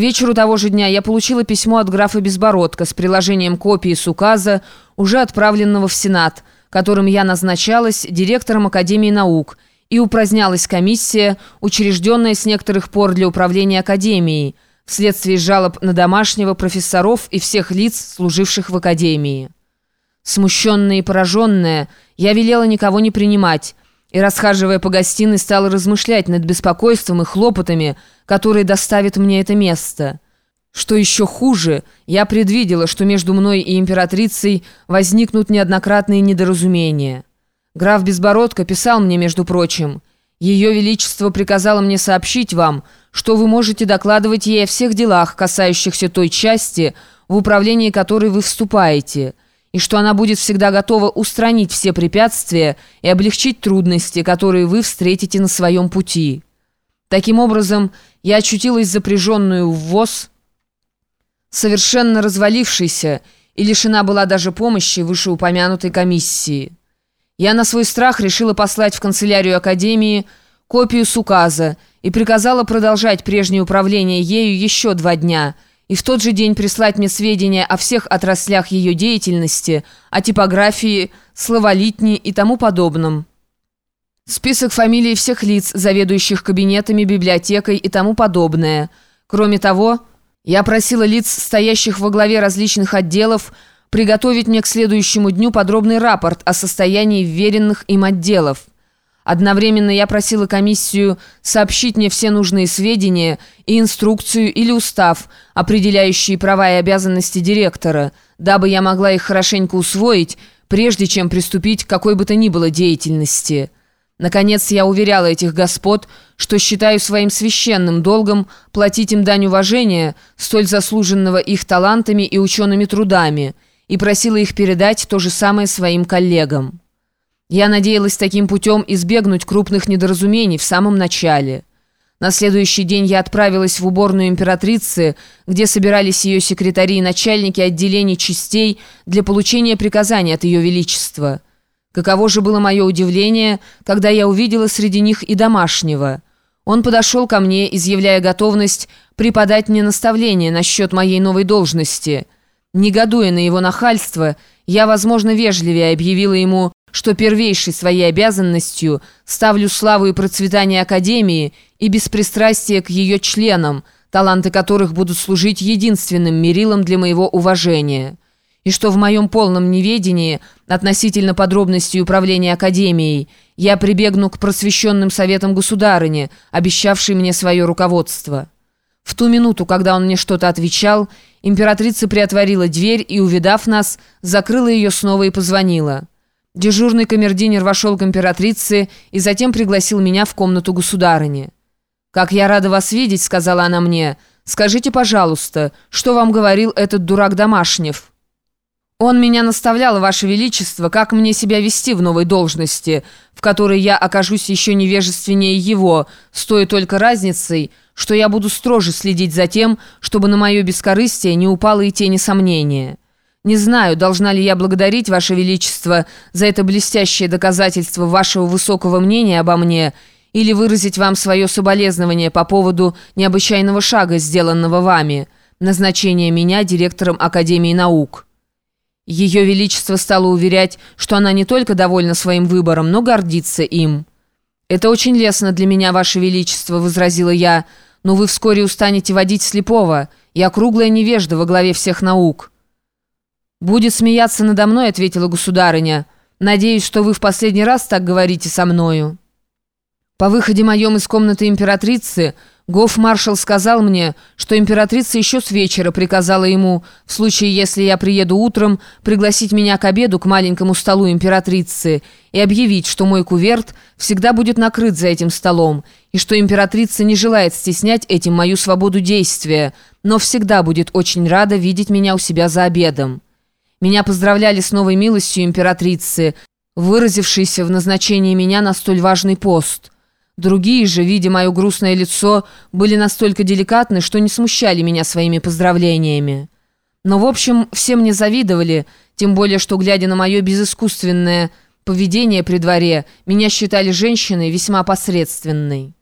вечеру того же дня я получила письмо от графа Безбородка с приложением копии с указа, уже отправленного в Сенат, которым я назначалась директором Академии наук, и упразднялась комиссия, учрежденная с некоторых пор для управления Академией, вследствие жалоб на домашнего, профессоров и всех лиц, служивших в Академии. Смущенная и пораженная, я велела никого не принимать, и, расхаживая по гостиной, стала размышлять над беспокойством и хлопотами, которые доставит мне это место. Что еще хуже, я предвидела, что между мной и императрицей возникнут неоднократные недоразумения. Граф Безбородко писал мне, между прочим, «Ее Величество приказало мне сообщить вам, что вы можете докладывать ей о всех делах, касающихся той части, в управлении которой вы вступаете» и что она будет всегда готова устранить все препятствия и облегчить трудности, которые вы встретите на своем пути. Таким образом, я очутилась запряженную в ВОЗ, совершенно развалившейся, и лишена была даже помощи вышеупомянутой комиссии. Я на свой страх решила послать в канцелярию Академии копию с указа и приказала продолжать прежнее управление ею еще два дня – и в тот же день прислать мне сведения о всех отраслях ее деятельности, о типографии, словолитне и тому подобном. Список фамилий всех лиц, заведующих кабинетами, библиотекой и тому подобное. Кроме того, я просила лиц, стоящих во главе различных отделов, приготовить мне к следующему дню подробный рапорт о состоянии вверенных им отделов. Одновременно я просила комиссию сообщить мне все нужные сведения и инструкцию или устав, определяющие права и обязанности директора, дабы я могла их хорошенько усвоить, прежде чем приступить к какой бы то ни было деятельности. Наконец, я уверяла этих господ, что считаю своим священным долгом платить им дань уважения, столь заслуженного их талантами и учеными трудами, и просила их передать то же самое своим коллегам. Я надеялась таким путем избегнуть крупных недоразумений в самом начале. На следующий день я отправилась в уборную императрицы, где собирались ее секретари и начальники отделений частей для получения приказаний от ее величества. Каково же было мое удивление, когда я увидела среди них и домашнего. Он подошел ко мне, изъявляя готовность преподать мне наставление насчет моей новой должности. Негодуя на его нахальство, я, возможно, вежливее объявила ему, что первейшей своей обязанностью ставлю славу и процветание Академии и беспристрастие к ее членам, таланты которых будут служить единственным мерилом для моего уважения, и что в моем полном неведении относительно подробностей управления Академией я прибегну к просвещенным советам государыни, обещавшей мне свое руководство. В ту минуту, когда он мне что-то отвечал, императрица приотворила дверь и, увидав нас, закрыла ее снова и позвонила. Дежурный камердинер вошел к императрице и затем пригласил меня в комнату государыни. «Как я рада вас видеть», — сказала она мне. «Скажите, пожалуйста, что вам говорил этот дурак Домашнев?» «Он меня наставлял, Ваше Величество, как мне себя вести в новой должности, в которой я окажусь еще невежественнее его, с той только разницей, что я буду строже следить за тем, чтобы на мое бескорыстие не упало и тени сомнения». Не знаю, должна ли я благодарить Ваше Величество за это блестящее доказательство вашего высокого мнения обо мне или выразить вам свое соболезнование по поводу необычайного шага, сделанного вами, назначения меня директором Академии наук». Ее Величество стало уверять, что она не только довольна своим выбором, но гордится им. «Это очень лестно для меня, Ваше Величество», — возразила я, «но вы вскоре устанете водить слепого. Я круглая невежда во главе всех наук». «Будет смеяться надо мной», — ответила государыня. «Надеюсь, что вы в последний раз так говорите со мною». По выходе моем из комнаты императрицы гоф-маршал сказал мне, что императрица еще с вечера приказала ему, в случае, если я приеду утром, пригласить меня к обеду к маленькому столу императрицы и объявить, что мой куверт всегда будет накрыт за этим столом, и что императрица не желает стеснять этим мою свободу действия, но всегда будет очень рада видеть меня у себя за обедом. Меня поздравляли с новой милостью императрицы, выразившейся в назначении меня на столь важный пост. Другие же, видя мое грустное лицо, были настолько деликатны, что не смущали меня своими поздравлениями. Но, в общем, все мне завидовали, тем более, что, глядя на мое безыскусственное поведение при дворе, меня считали женщиной весьма посредственной.